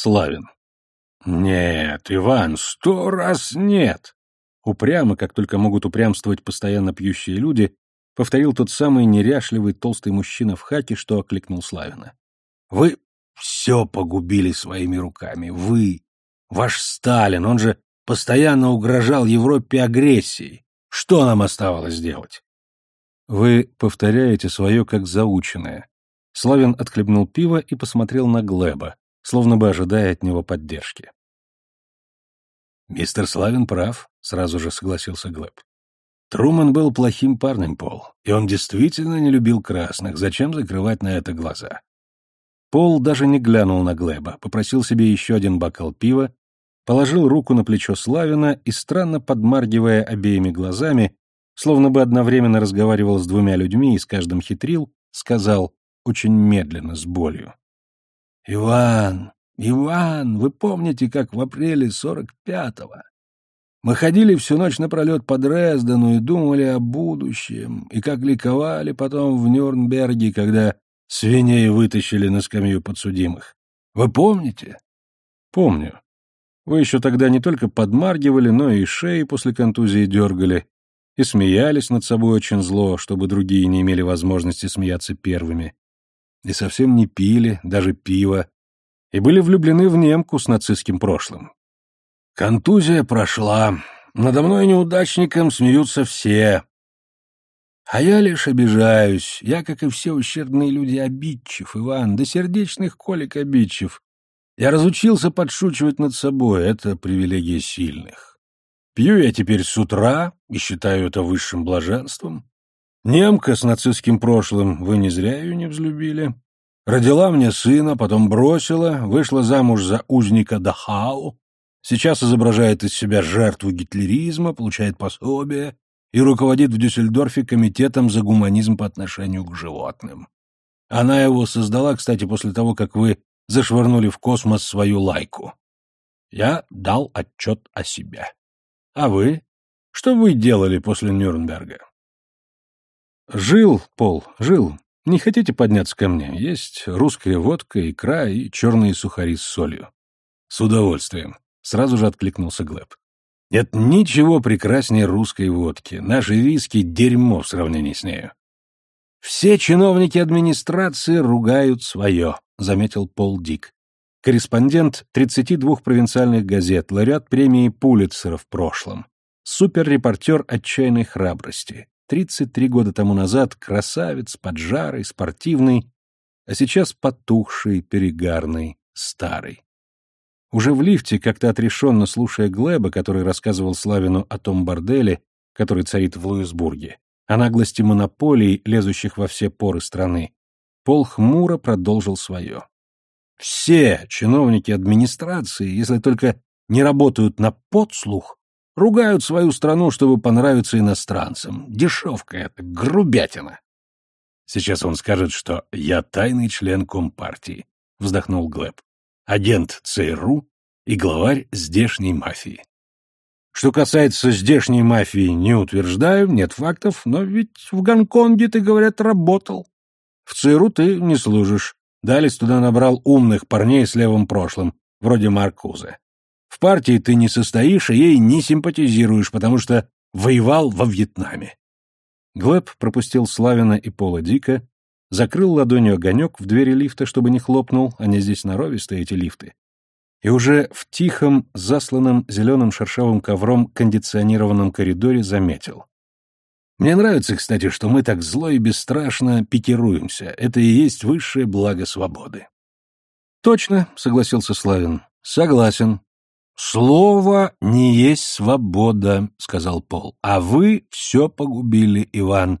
Славин. «Нет, Иван, сто раз нет!» Упрямо, как только могут упрямствовать постоянно пьющие люди, повторил тот самый неряшливый толстый мужчина в хаке, что окликнул Славина. «Вы все погубили своими руками. Вы, ваш Сталин, он же постоянно угрожал Европе агрессией. Что нам оставалось делать?» «Вы повторяете свое как заученное». Славин отхлебнул пиво и посмотрел на Глеба, словно бы ожидая от него поддержки. «Мистер Славин прав», — сразу же согласился Глеб. Труман был плохим парнем, Пол, и он действительно не любил красных. Зачем закрывать на это глаза? Пол даже не глянул на Глеба, попросил себе еще один бокал пива, положил руку на плечо Славина и, странно подмаргивая обеими глазами, словно бы одновременно разговаривал с двумя людьми и с каждым хитрил, сказал очень медленно, с болью. «Иван, Иван, вы помните, как в апреле сорок пятого мы ходили всю ночь напролет по Дрездену и думали о будущем, и как ликовали потом в Нюрнберге, когда свиней вытащили на скамью подсудимых. Вы помните? Помню. Вы еще тогда не только подмаргивали, но и шеи после контузии дергали, и смеялись над собой очень зло, чтобы другие не имели возможности смеяться первыми и совсем не пили, даже пиво, и были влюблены в немку с нацистским прошлым. Контузия прошла, надо мной неудачником смеются все. А я лишь обижаюсь, я, как и все ущербные люди, обидчив, Иван, до сердечных колик обидчив. Я разучился подшучивать над собой, это привилегия сильных. Пью я теперь с утра и считаю это высшим блаженством. Немка с нацистским прошлым, вы не зря ее не взлюбили. Родила мне сына, потом бросила, вышла замуж за узника Дахау. Сейчас изображает из себя жертву гитлеризма, получает пособие и руководит в Дюссельдорфе комитетом за гуманизм по отношению к животным. Она его создала, кстати, после того, как вы зашвырнули в космос свою лайку. Я дал отчет о себе. А вы? Что вы делали после Нюрнберга? «Жил, Пол, жил. Не хотите подняться ко мне? Есть русская водка, икра и черные сухари с солью». «С удовольствием», — сразу же откликнулся Глеб. «Нет ничего прекраснее русской водки. Наши виски — дерьмо в сравнении с нею». «Все чиновники администрации ругают свое», — заметил Пол Дик. Корреспондент 32 провинциальных газет, лауреат премии Пулитцера в прошлом. Суперрепортер отчаянной храбрости. 33 года тому назад красавец, поджарый, спортивный, а сейчас потухший, перегарный, старый. Уже в лифте, как-то отрешенно слушая Глеба, который рассказывал Славину о том борделе, который царит в Луисбурге, о наглости монополий, лезущих во все поры страны, Пол хмуро продолжил свое. Все чиновники администрации, если только не работают на подслух, Ругают свою страну, чтобы понравиться иностранцам. Дешевка это, грубятина. Сейчас он скажет, что я тайный член Компартии, вздохнул Глеб. Агент ЦРУ и главарь здешней мафии. Что касается здешней мафии, не утверждаю, нет фактов, но ведь в Гонконге ты, говорят, работал. В ЦРУ ты не служишь. Далец туда набрал умных парней с левым прошлым, вроде Маркуза. В партии ты не состоишь, и ей не симпатизируешь, потому что воевал во Вьетнаме. Глеб пропустил Славина и Пола Дика, закрыл ладонью огонек в двери лифта, чтобы не хлопнул, они здесь норовистые, эти лифты, и уже в тихом, засланном зеленым шершавым ковром кондиционированном коридоре заметил. Мне нравится, кстати, что мы так зло и бесстрашно пикируемся. Это и есть высшее благо свободы. Точно, согласился Славин. Согласен. «Слово не есть свобода», — сказал Пол. «А вы все погубили, Иван.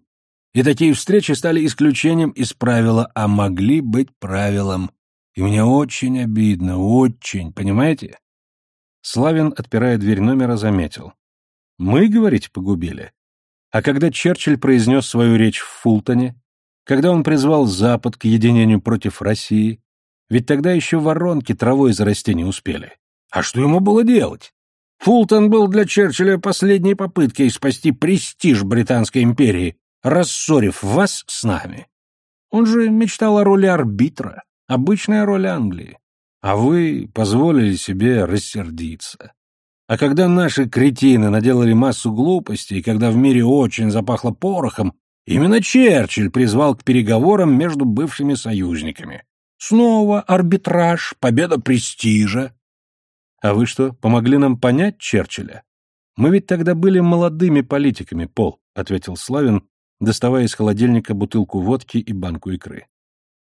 И такие встречи стали исключением из правила, а могли быть правилом. И мне очень обидно, очень, понимаете?» Славин, отпирая дверь номера, заметил. «Мы, говорите, погубили? А когда Черчилль произнес свою речь в Фултоне, когда он призвал Запад к единению против России, ведь тогда еще воронки травой зарасти не успели. А что ему было делать? Фултон был для Черчилля последней попыткой спасти престиж Британской империи, рассорив вас с нами. Он же мечтал о роли арбитра, обычная роль Англии. А вы позволили себе рассердиться. А когда наши кретины наделали массу глупостей, когда в мире очень запахло порохом, именно Черчилль призвал к переговорам между бывшими союзниками. Снова арбитраж, победа престижа. А вы что, помогли нам понять Черчилля? Мы ведь тогда были молодыми политиками, Пол, ответил Славин, доставая из холодильника бутылку водки и банку икры.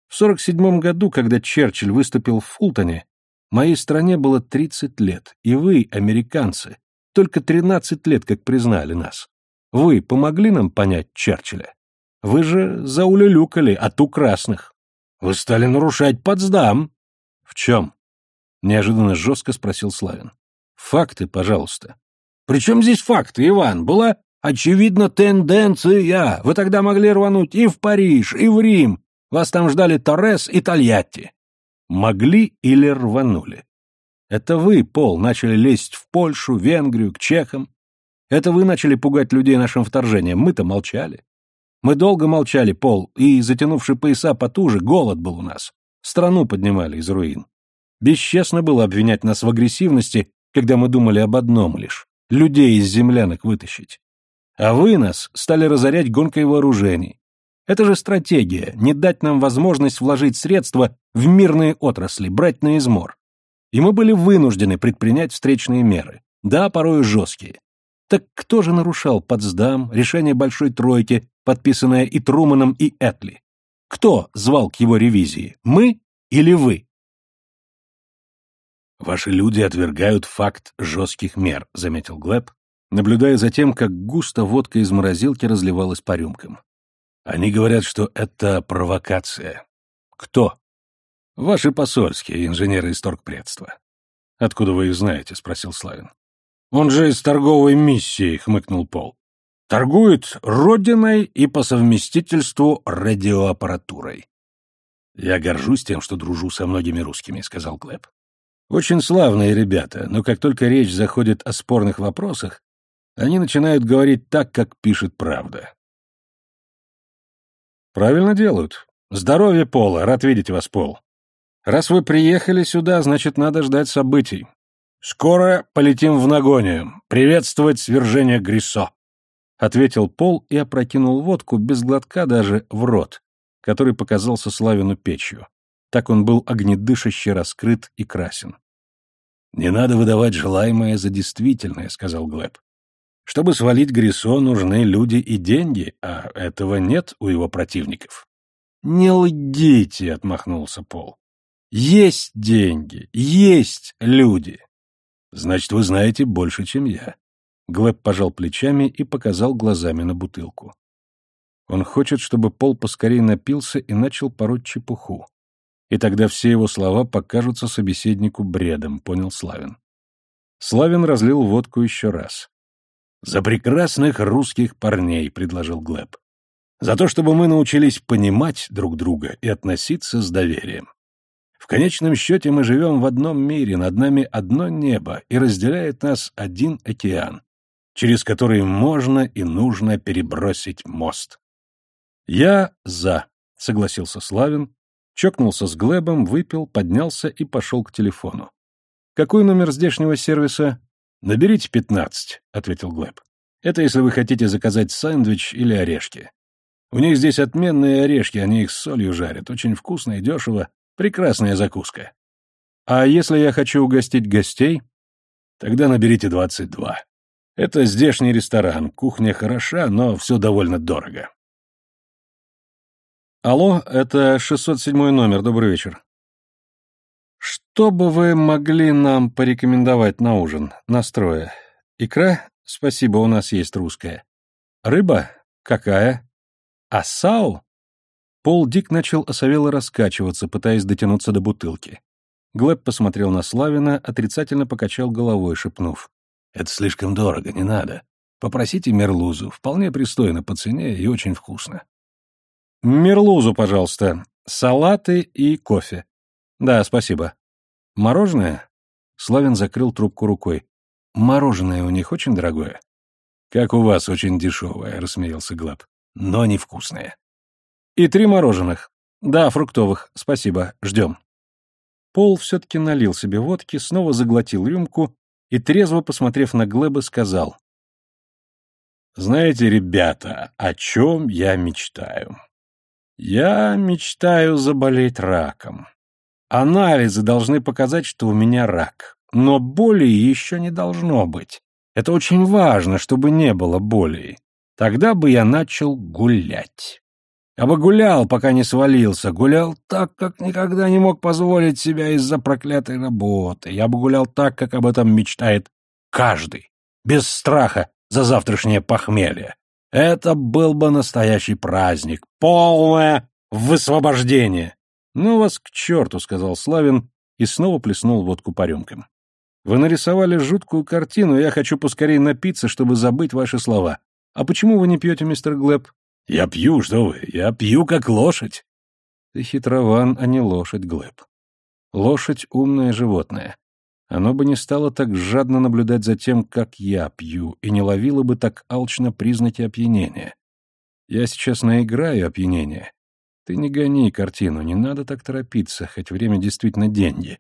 В 47 году, когда Черчилль выступил в Фултоне, Моей стране было 30 лет, и вы, американцы, только 13 лет, как признали нас. Вы помогли нам понять Черчилля? Вы же заулюлюкали от у красных. Вы стали нарушать Потсдам. В чем? Неожиданно жестко спросил Славин. Факты, пожалуйста. При чем здесь факты, Иван? Была очевидна тенденция. Вы тогда могли рвануть и в Париж, и в Рим. Вас там ждали Торрес и Тольятти. Могли или рванули. Это вы, Пол, начали лезть в Польшу, Венгрию, к чехам. Это вы начали пугать людей нашим вторжением. Мы-то молчали. Мы долго молчали, Пол, и, затянувши пояса потуже, голод был у нас. Страну поднимали из руин. Бесчестно было обвинять нас в агрессивности, когда мы думали об одном лишь — людей из землянок вытащить. А вы нас стали разорять гонкой вооружений, это же стратегия — не дать нам возможность вложить средства в мирные отрасли, брать на измор. И мы были вынуждены предпринять встречные меры. Да, порою жесткие. Так кто же нарушал Потсдам, решение Большой Тройки, подписанное и Труманом, и Этли? Кто звал к его ревизии? Мы или вы? Ваши люди отвергают факт жестких мер, заметил Глеб, наблюдая за тем, как густо водка из морозилки разливалась по рюмкам. Они говорят, что это провокация. Кто? Ваши посольские, инженеры из торгпредства. Откуда вы их знаете? спросил Славин. Он же из торговой миссии, хмыкнул Пол. Торгует родиной и по совместительству радиоаппаратурой. Я горжусь тем, что дружу со многими русскими, сказал Глеб. Очень славные ребята, но как только речь заходит о спорных вопросах, они начинают говорить так, как пишет правда. Правильно делают. Здоровье Пола, рад видеть вас, Пол. Раз вы приехали сюда, значит, надо ждать событий. Скоро полетим в Нагонию, приветствовать свержение Гриссо. Ответил Пол и опрокинул водку без глотка даже в рот, который показался Славину печью. Так он был огнедышаще раскрыт и красен. «Не надо выдавать желаемое за действительное», — сказал Глеб. Чтобы свалить Грисо, нужны люди и деньги, а этого нет у его противников. «Не лгите», — отмахнулся Пол. «Есть деньги, есть люди». «Значит, вы знаете больше, чем я». Глеб пожал плечами и показал глазами на бутылку. Он хочет, чтобы Пол поскорее напился и начал пороть чепуху. И тогда все его слова покажутся собеседнику бредом, понял Славин. Славин разлил водку еще раз. «За прекрасных русских парней», — предложил Глеб. «За то, чтобы мы научились понимать друг друга и относиться с доверием. В конечном счете мы живем в одном мире, над нами одно небо, и разделяет нас один океан, через который можно и нужно перебросить мост». «Я за», — согласился Славин, чокнулся с Глебом, выпил, поднялся и пошел к телефону. «Какой номер здешнего сервиса?» «Наберите пятнадцать», — ответил Глеб. «Это если вы хотите заказать сэндвич или орешки. У них здесь отменные орешки, они их с солью жарят. Очень вкусно и дешево. Прекрасная закуска. А если я хочу угостить гостей? Тогда наберите двадцать два. Это здешний ресторан, кухня хороша, но все довольно дорого». «Алло, это 607 номер, добрый вечер. Что бы вы могли нам порекомендовать на ужин, настроя? Икра? Спасибо, у нас есть русская. Рыба? Какая? Асау? Пол Дик начал осовело раскачиваться, пытаясь дотянуться до бутылки. Глеб посмотрел на Славина, отрицательно покачал головой, шепнув. «Это слишком дорого, не надо. Попросите мерлузу, вполне пристойно по цене и очень вкусно». «Мерлузу, пожалуйста. Салаты и кофе. Да, спасибо. Мороженое? Славин закрыл трубку рукой. Мороженое у них очень дорогое. Как у вас очень дешевое, рассмеялся Глаб. Но невкусное. И три мороженых. Да, фруктовых. Спасибо. Ждем. Пол все-таки налил себе водки, снова заглотил рюмку и, трезво посмотрев на Глеба, сказал. «Знаете, ребята, о чем я мечтаю? Я мечтаю заболеть раком. Анализы должны показать, что у меня рак, но боли еще не должно быть. Это очень важно, чтобы не было боли. Тогда бы я начал гулять. Я бы гулял, пока не свалился, гулял так, как никогда не мог позволить себя из-за проклятой работы. Я бы гулял так, как об этом мечтает каждый, без страха за завтрашнее похмелье. Это был бы настоящий праздник, полное высвобождение. — Ну вас к черту, — сказал Славин и снова плеснул водку по рюмкам. — Вы нарисовали жуткую картину, я хочу поскорее напиться, чтобы забыть ваши слова. А почему вы не пьете, мистер Глеб? — Я пью, что вы, я пью как лошадь. — Ты хитрован, а не лошадь, Глеб. Лошадь — умное животное. Оно бы не стало так жадно наблюдать за тем, как я пью, и не ловило бы так алчно признаки опьянения. Я сейчас наиграю опьянение, ты не гони картину, не надо так торопиться, хоть время действительно деньги.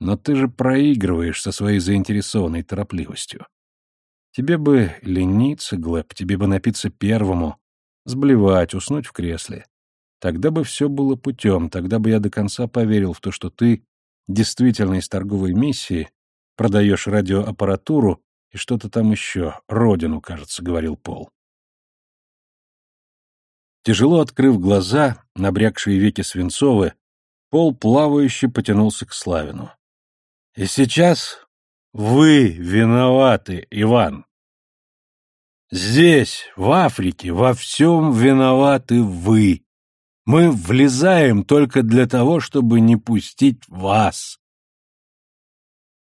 Но ты же проигрываешь со своей заинтересованной торопливостью. Тебе бы лениться, Глеб, тебе бы напиться первому, сблевать, уснуть в кресле. Тогда бы все было путем, тогда бы я до конца поверил в то, что ты действительно из торговой миссии продаешь радиоаппаратуру и что-то там еще, родину, кажется, говорил Пол. Тяжело открыв глаза, набрякшие веки свинцовы, Пол плавающе потянулся к Славину. — И сейчас вы виноваты, Иван. Здесь, в Африке, во всем виноваты вы. Мы влезаем только для того, чтобы не пустить вас.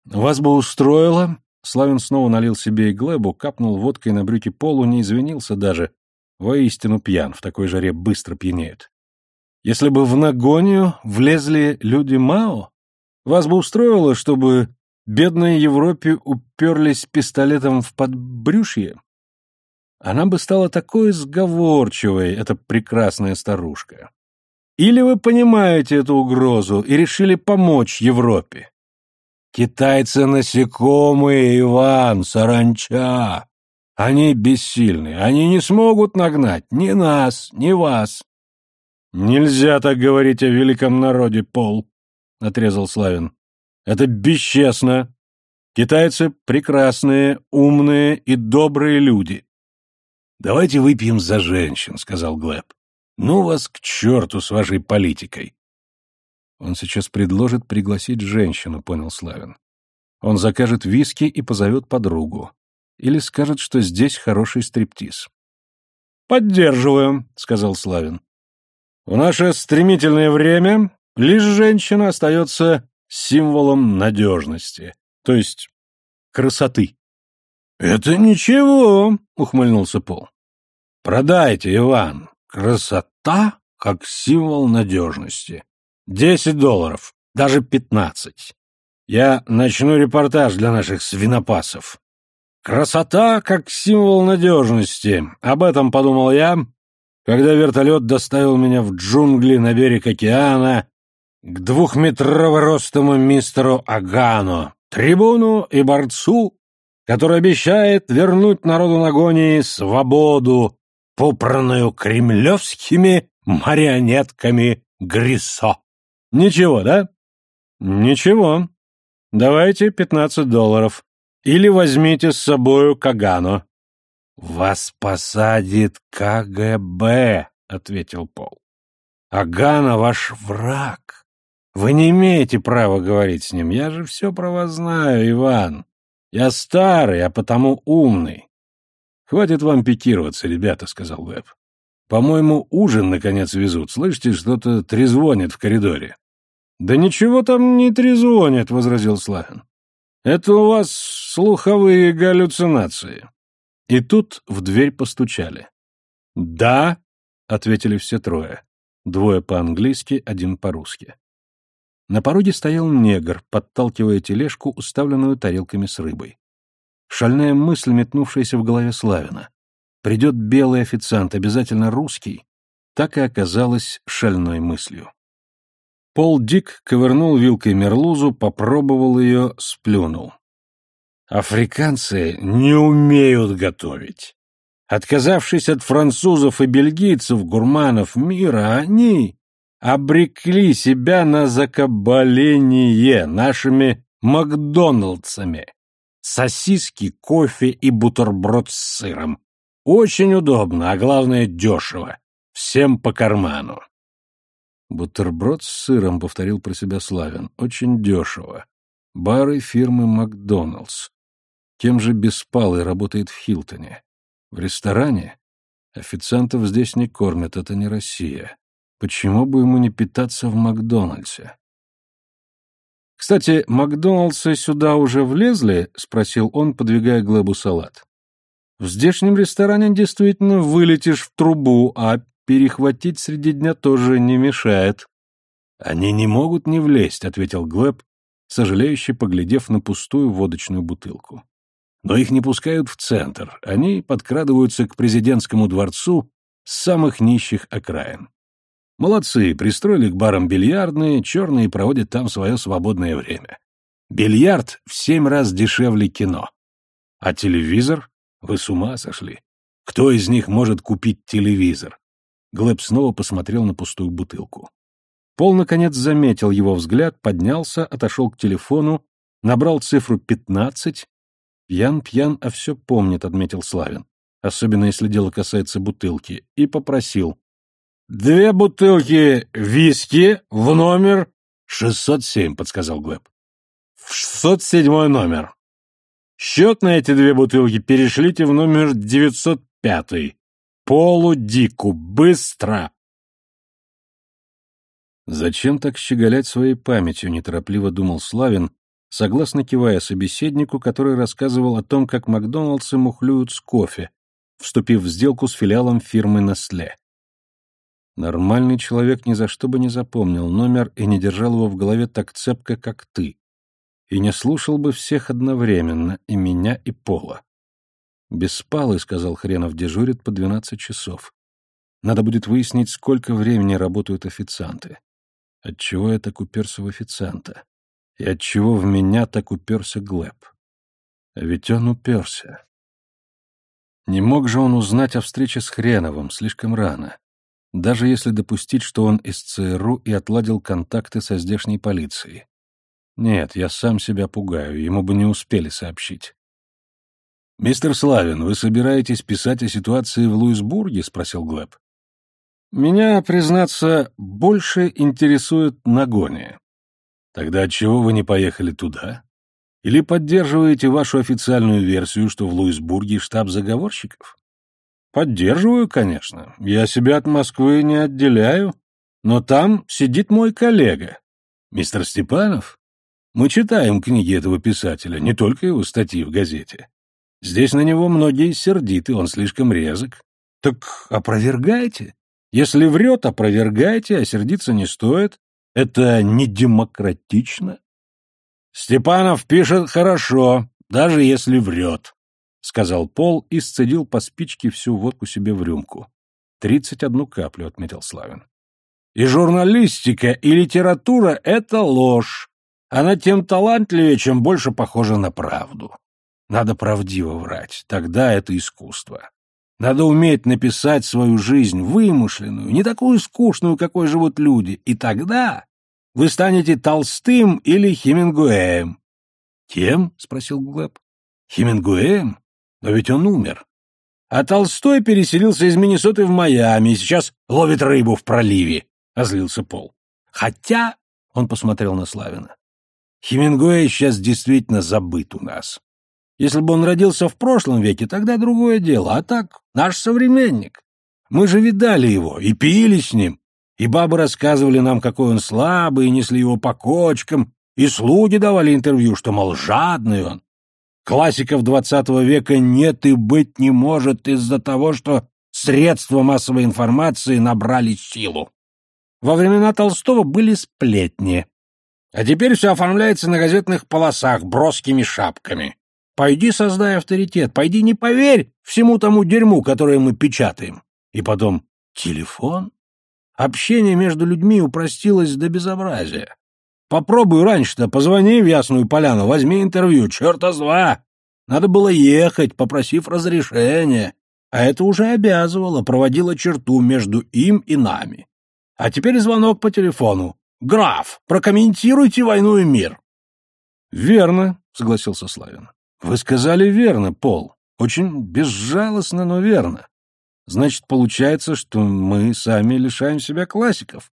Вас бы устроило? Славин снова налил себе и Глебу, капнул водкой на брюки Полу, не извинился даже, Воистину пьян, в такой жаре быстро пьянеют. Если бы в нагонию влезли люди Мао, вас бы устроило, чтобы бедной Европе уперлись пистолетом в подбрюшье? Она бы стала такой сговорчивой, эта прекрасная старушка. Или вы понимаете эту угрозу и решили помочь Европе? Китайцы насекомые, Иван, саранча. Они бессильны, они не смогут нагнать ни нас, ни вас. — Нельзя так говорить о великом народе, Пол, — отрезал Славин. — Это бесчестно. Китайцы — прекрасные, умные и добрые люди. — Давайте выпьем за женщин, — сказал Глеб. — Ну вас к черту с вашей политикой. Он сейчас предложит пригласить женщину, — понял Славин. Он закажет виски и позовет подругу или скажет, что здесь хороший стриптиз. «Поддерживаю», — сказал Славин. «В наше стремительное время лишь женщина остается символом надежности, то есть красоты». «Это ничего», — ухмыльнулся Пол. «Продайте, Иван. Красота как символ надежности. Десять долларов, даже пятнадцать. Я начну репортаж для наших свинопасов. Красота как символ надежности. Об этом подумал я, когда вертолет доставил меня в джунгли на берег океана к двухметрово-ростому мистеру Агано, трибуну и борцу, который обещает вернуть народу Нагонии свободу, попранную кремлевскими марионетками Грисо. Ничего, да? Ничего. Давайте пятнадцать долларов. Или возьмите с собою Кагано. — Вас посадит КГБ, — ответил Пол. — Агана ваш враг. Вы не имеете права говорить с ним. Я же все про вас знаю, Иван. Я старый, а потому умный. — Хватит вам пикироваться, ребята, — сказал Веб. — По-моему, ужин, наконец, везут. Слышите, что-то трезвонит в коридоре. — Да ничего там не трезвонит, — возразил Славин. Это у вас слуховые галлюцинации. И тут в дверь постучали. «Да», — ответили все трое. Двое по-английски, один по-русски. На пороге стоял негр, подталкивая тележку, уставленную тарелками с рыбой. Шальная мысль, метнувшаяся в голове Славина. Придет белый официант, обязательно русский, так и оказалась шальной мыслью. Пол Дик ковырнул вилкой мерлузу, попробовал ее, сплюнул. Африканцы не умеют готовить. Отказавшись от французов и бельгийцев, гурманов мира, они обрекли себя на закабаление нашими Макдоналдсами. Сосиски, кофе и бутерброд с сыром. Очень удобно, а главное дешево. Всем по карману. Бутерброд с сыром, повторил про себя Славин. Очень дешево. Бары фирмы Макдоналдс. Кем же Беспалый работает в Хилтоне? В ресторане? Официантов здесь не кормят, это не Россия. Почему бы ему не питаться в Макдональдсе? «Кстати, Макдоналдсы сюда уже влезли?» — спросил он, подвигая Глебу салат. «В здешнем ресторане действительно вылетишь в трубу, а перехватить среди дня тоже не мешает». «Они не могут не влезть», — ответил Глеб, сожалеюще поглядев на пустую водочную бутылку. «Но их не пускают в центр, они подкрадываются к президентскому дворцу с самых нищих окраин. Молодцы, пристроили к барам бильярдные, черные проводят там свое свободное время. Бильярд в семь раз дешевле кино. А телевизор? Вы с ума сошли? Кто из них может купить телевизор? Глеб снова посмотрел на пустую бутылку. Пол, наконец, заметил его взгляд, поднялся, отошел к телефону, набрал цифру пятнадцать. «Пьян-пьян, а все помнит», — отметил Славин, особенно если дело касается бутылки, и попросил. «Две бутылки виски в номер...» «Шестьсот семь», — подсказал Глеб. «В шестьсот седьмой номер. Счет на эти две бутылки перешлите в номер девятьсот пятый. Полу Дику. Быстро!» Зачем так щеголять своей памятью, неторопливо думал Славин, согласно кивая собеседнику, который рассказывал о том, как Макдоналдсы мухлюют с кофе, вступив в сделку с филиалом фирмы Nestle. Нормальный человек ни за что бы не запомнил номер и не держал его в голове так цепко, как ты. И не слушал бы всех одновременно, и меня, и Пола. «Беспалый», — сказал Хренов, — дежурит по двенадцать часов. Надо будет выяснить, сколько времени работают официанты. Отчего я так уперся в официанта? И отчего в меня так уперся Глеб? А ведь он уперся. Не мог же он узнать о встрече с Хреновым слишком рано даже если допустить, что он из ЦРУ и отладил контакты со здешней полицией. Нет, я сам себя пугаю, ему бы не успели сообщить. «Мистер Славин, вы собираетесь писать о ситуации в Луисбурге?» — спросил Глеб. «Меня, признаться, больше интересует Нагония. Тогда отчего вы не поехали туда? Или поддерживаете вашу официальную версию, что в Луисбурге штаб заговорщиков?» Поддерживаю, конечно. Я себя от Москвы не отделяю. Но там сидит мой коллега. Мистер Степанов? Мы читаем книги этого писателя, не только его статьи в газете. Здесь на него многие сердиты, он слишком резок. Так опровергайте. Если врет, опровергайте, а сердиться не стоит. Это не демократично. Степанов пишет хорошо, даже если врет. — сказал Пол и сцедил по спичке всю водку себе в рюмку. «Тридцать одну каплю», — отметил Славин. «И журналистика, и литература — это ложь. Она тем талантливее, чем больше похожа на правду. Надо правдиво врать, тогда это искусство. Надо уметь написать свою жизнь вымышленную, не такую скучную, какой живут люди, и тогда вы станете Толстым или Хемингуэем». «Кем?» — спросил Глеб. «Хемингуэем? Но ведь он умер. А Толстой переселился из Миннесоты в Майами и сейчас ловит рыбу в проливе, — озлился Пол. Хотя, — он посмотрел на Славина, — Хемингуэй сейчас действительно забыт у нас. Если бы он родился в прошлом веке, тогда другое дело, а так наш современник. Мы же видали его и пили с ним, и бабы рассказывали нам, какой он слабый, и несли его по кочкам, и слуги давали интервью, что, мол, жадный он. Классиков двадцатого века нет и быть не может из-за того, что средства массовой информации набрали силу. Во времена Толстого были сплетни. А теперь все оформляется на газетных полосах броскими шапками. Пойди создай авторитет, пойди не поверь всему тому дерьму, которое мы печатаем. И потом, телефон? Общение между людьми упростилось до безобразия. Попробуй раньше-то, позвони в Ясную Поляну, возьми интервью, черта с два. Надо было ехать, попросив разрешения, а это уже обязывало, проводило черту между им и нами. А теперь звонок по телефону. «Граф, прокомментируйте войну и мир». «Верно», — согласился Славин. «Вы сказали верно, Пол. Очень безжалостно, но верно. Значит, получается, что мы сами лишаем себя классиков.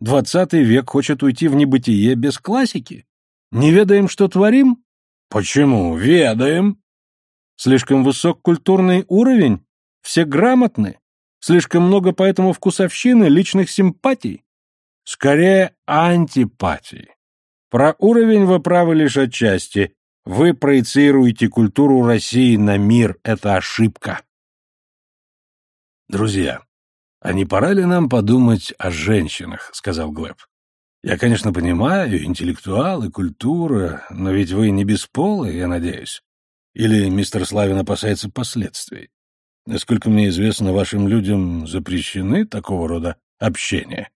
Двадцатый век хочет уйти в небытие без классики. Не ведаем, что творим? Почему? Ведаем. Слишком высок культурный уровень? Все грамотны? Слишком много поэтому вкусовщины, личных симпатий? Скорее, антипатий. Про уровень вы правы лишь отчасти. Вы проецируете культуру России на мир. Это ошибка. Друзья, а не пора ли нам подумать о женщинах, сказал Глеб. Я, конечно, понимаю, интеллектуал и культура, но ведь вы не бесполы, я надеюсь. Или мистер Славин опасается последствий? Насколько мне известно, вашим людям запрещены такого рода общения.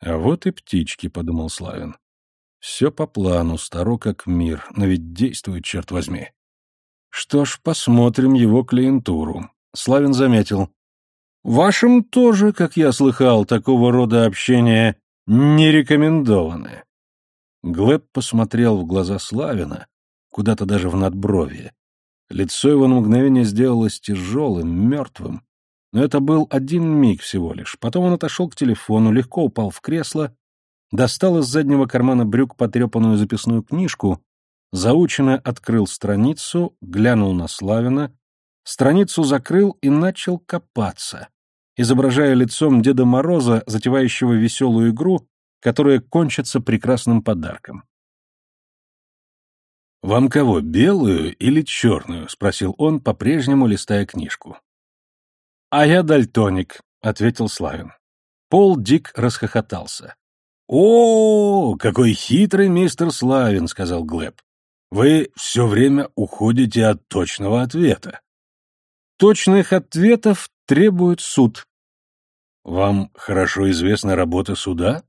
А вот и птички, — подумал Славин. Все по плану, старо как мир, но ведь действует, черт возьми. Что ж, посмотрим его клиентуру. Славин заметил. Вашим тоже, как я слыхал, такого рода общение не рекомендованы. Глеб посмотрел в глаза Славина, куда-то даже в надбровье. Лицо его на мгновение сделалось тяжелым, мертвым. Но это был один миг всего лишь. Потом он отошел к телефону, легко упал в кресло, достал из заднего кармана брюк потрепанную записную книжку, заученно открыл страницу, глянул на Славина, страницу закрыл и начал копаться, изображая лицом Деда Мороза, затевающего веселую игру, которая кончится прекрасным подарком. «Вам кого, белую или черную?» — спросил он, по-прежнему листая книжку. «А я дальтоник», — ответил Славин. Пол Дик расхохотался. «О, какой хитрый мистер Славин», — сказал Глеб. «Вы все время уходите от точного ответа». «Точных ответов требует суд». «Вам хорошо известна работа суда?»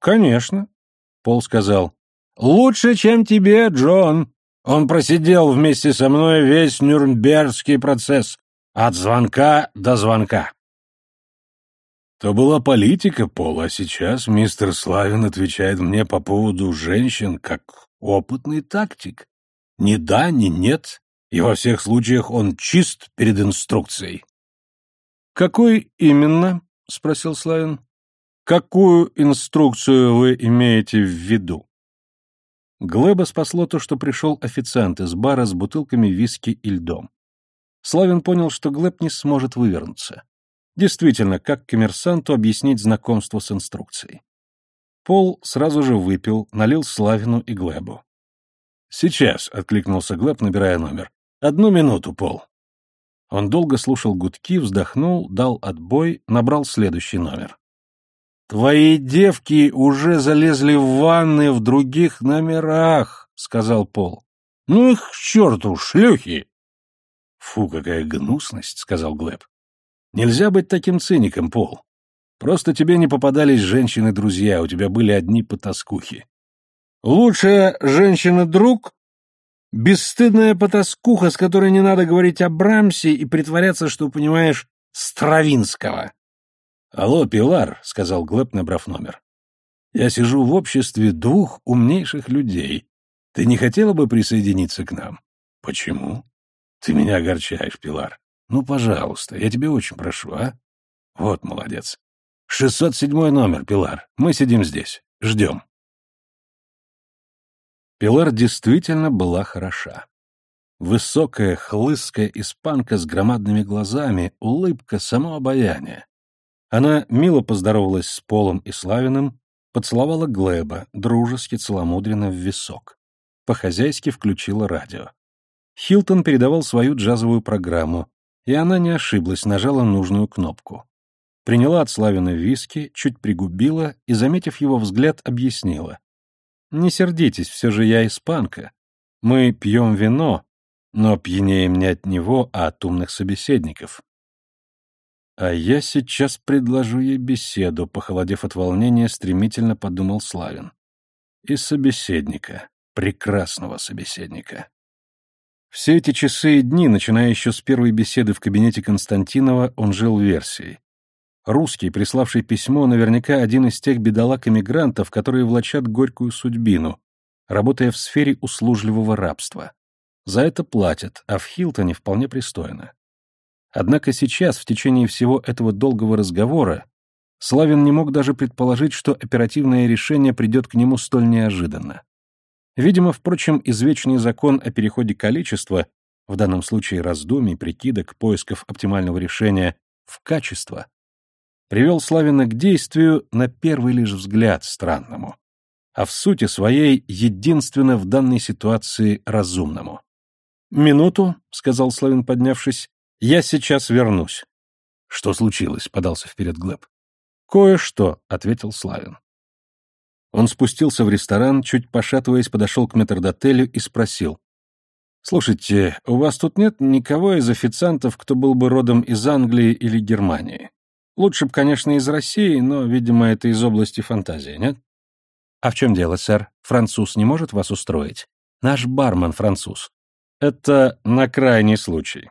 «Конечно», — Пол сказал. «Лучше, чем тебе, Джон. Он просидел вместе со мной весь Нюрнбергский процесс, от звонка до звонка». То была политика, Пол, а сейчас мистер Славин отвечает мне по поводу женщин как опытный тактик. Ни да, ни нет, и во всех случаях он чист перед инструкцией. «Какой именно?» — спросил Славин. «Какую инструкцию вы имеете в виду?» Глеба спасло то, что пришел официант из бара с бутылками виски и льдом. Славин понял, что Глеб не сможет вывернуться. Действительно, как коммерсанту объяснить знакомство с инструкцией? Пол сразу же выпил, налил Славину и Глебу. «Сейчас», — откликнулся Глеб, набирая номер. «Одну минуту, Пол». Он долго слушал гудки, вздохнул, дал отбой, набрал следующий номер. «Твои девки уже залезли в ванны в других номерах», — сказал Пол. «Ну их к черту, шлюхи!» «Фу, какая гнусность», — сказал Глеб. «Нельзя быть таким циником, Пол. Просто тебе не попадались женщины-друзья, у тебя были одни потаскухи». «Лучшая женщина-друг Бесстыдная потаскуха, с которой не надо говорить о Брамсе и притворяться, что понимаешь Стравинского. «Алло, Пилар», — сказал Глеб, набрав номер. «Я сижу в обществе двух умнейших людей. Ты не хотела бы присоединиться к нам?» «Почему?» «Ты меня огорчаешь, Пилар. Ну, пожалуйста, я тебе очень прошу, а?» «Вот молодец. 607 номер, Пилар. Мы сидим здесь. Ждем». Пилар действительно была хороша. Высокая, хлысткая испанка с громадными глазами, улыбка, само обаяние. Она мило поздоровалась с Полом и Славиным, поцеловала Глеба, дружески целомудренно в висок. По-хозяйски включила радио. Хилтон передавал свою джазовую программу, и она не ошиблась, нажала нужную кнопку. Приняла от Славина виски, чуть пригубила и, заметив его взгляд, объяснила. Не сердитесь, все же я испанка. Мы пьем вино, но пьянеем не от него, а от умных собеседников. А я сейчас предложу ей беседу, похолодев от волнения, стремительно подумал Славин. И собеседника, прекрасного собеседника. Все эти часы и дни, начиная еще с первой беседы в кабинете Константинова, он жил версией. Русский, приславший письмо, наверняка один из тех бедолаг-эмигрантов, которые влачат горькую судьбину, работая в сфере услужливого рабства. За это платят, а в Хилтоне вполне пристойно. Однако сейчас, в течение всего этого долгого разговора, Славин не мог даже предположить, что оперативное решение придет к нему столь неожиданно. Видимо, впрочем, извечный закон о переходе количества, в данном случае раздумий, прикидок, поисков оптимального решения, в качество, привел Славина к действию на первый лишь взгляд странному, а в сути своей единственно в данной ситуации разумному. «Минуту», — сказал Славин, поднявшись, — «я сейчас вернусь». «Что случилось?» — подался вперед Глеб. «Кое-что», — ответил Славин. Он спустился в ресторан, чуть пошатываясь, подошел к метрдотелю и спросил. «Слушайте, у вас тут нет никого из официантов, кто был бы родом из Англии или Германии? Лучше б, конечно, из России, но, видимо, это из области фантазии, нет?» «А в чем дело, сэр? Француз не может вас устроить? Наш бармен француз». «Это на крайний случай.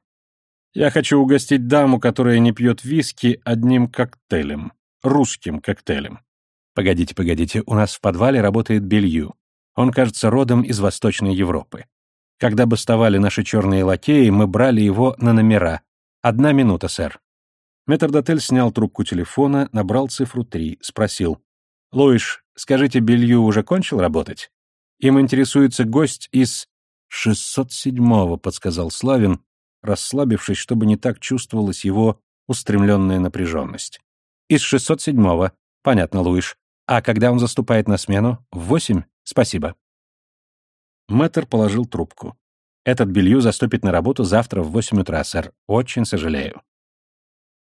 Я хочу угостить даму, которая не пьет виски, одним коктейлем, русским коктейлем. Погодите, погодите, у нас в подвале работает Белью. Он, кажется, родом из Восточной Европы. Когда бастовали наши черные лакеи, мы брали его на номера. Одна минута, сэр. Метрдотель снял трубку телефона, набрал цифру три, спросил. «Луиш, скажите, Белью уже кончил работать? Им интересуется гость из...» «607-го», — подсказал Славин, расслабившись, чтобы не так чувствовалась его устремленная напряженность. «Из 607-го. Понятно, Луиш. А когда он заступает на смену? В восемь? Спасибо. Мэтр положил трубку. Этот белью заступит на работу завтра в восемь утра, сэр. Очень сожалею.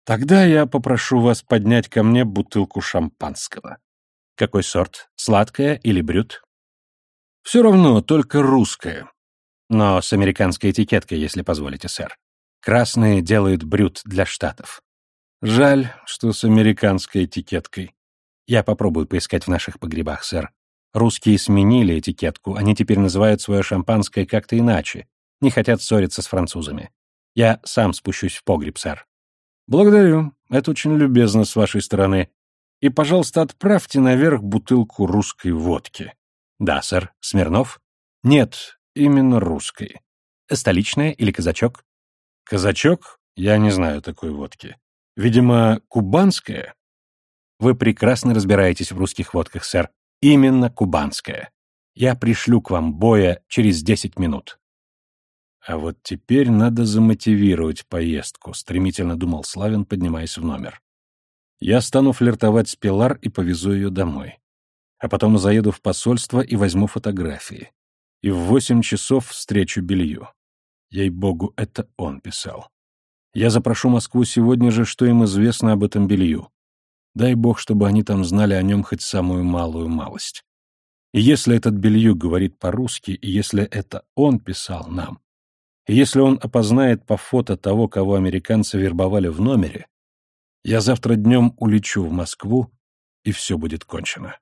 Тогда я попрошу вас поднять ко мне бутылку шампанского. Какой сорт? Сладкое или брют? Все равно, только русское. Но с американской этикеткой, если позволите, сэр. Красные делают брют для штатов. Жаль, что с американской этикеткой. Я попробую поискать в наших погребах, сэр. Русские сменили этикетку, они теперь называют свое шампанское как-то иначе, не хотят ссориться с французами. Я сам спущусь в погреб, сэр. Благодарю, это очень любезно с вашей стороны. И, пожалуйста, отправьте наверх бутылку русской водки. Да, сэр. Смирнов? Нет, именно русской. Столичная или казачок? Казачок? Я не знаю такой водки. Видимо, кубанская? Вы прекрасно разбираетесь в русских водках, сэр. Именно кубанская. Я пришлю к вам боя через десять минут. А вот теперь надо замотивировать поездку, стремительно думал Славин, поднимаясь в номер. Я стану флиртовать с Пилар и повезу ее домой. А потом заеду в посольство и возьму фотографии. И в восемь часов встречу Белью. Ей-богу, это он писал. Я запрошу Москву сегодня же, что им известно об этом Белью. Дай бог, чтобы они там знали о нем хоть самую малую малость. И если этот Бельюк говорит по-русски, и если это он писал нам, если он опознает по фото того, кого американцы вербовали в номере, я завтра днем улечу в Москву, и все будет кончено.